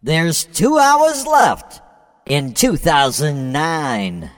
There's two hours left in 2009.